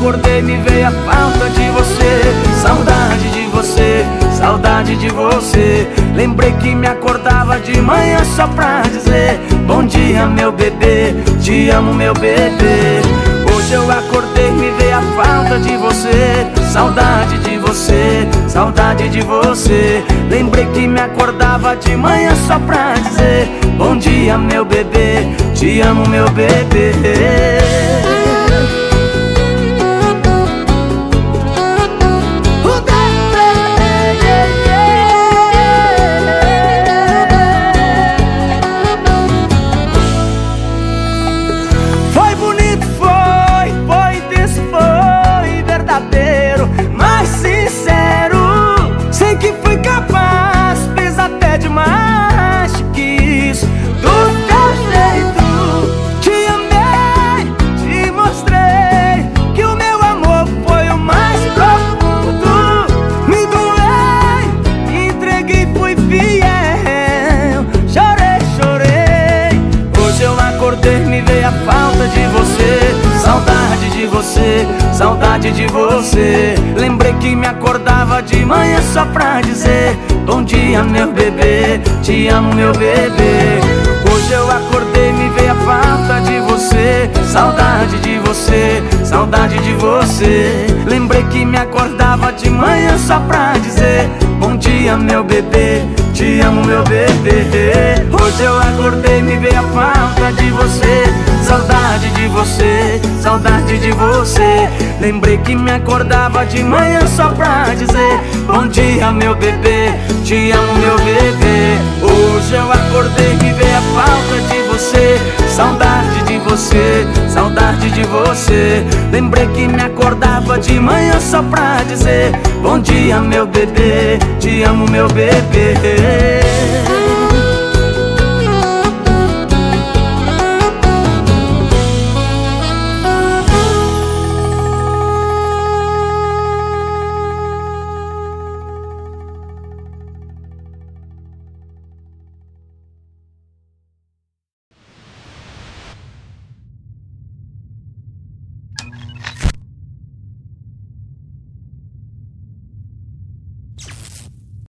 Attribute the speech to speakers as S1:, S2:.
S1: acordei me veio a falta de você. Saudade de você, saudade de você. Lembrei que me acordava de manhã só pra dizer Bom dia meu bebê, te amo meu bebê. Hoje eu acordei me veio a falta de você. Saudade de você, saudade de você. Lembrei que me acordava de manhã só pra dizer Bom dia meu bebê, te amo meu bebê você, saudade de você. Lembrei que me acordava de manhã só pra dizer Bom dia meu bebê, te amo meu bebê. Hoje eu acordei me veio a falta de você. Saudade de você, saudade de você. Lembrei que me acordava de manhã só pra dizer Bom dia meu bebê, te amo meu bebê. Hoje eu acordei me veio a falta de você Saudade de você, saudade de você. Lembrei que me acordava de manhã só pra dizer Bom dia meu bebê, te amo meu bebê. Hoje eu acordei e veio a falta de você Saudade de você, saudade de você. Lembrei que me acordava de manhã só pra dizer Bom dia meu bebê, te amo meu bebê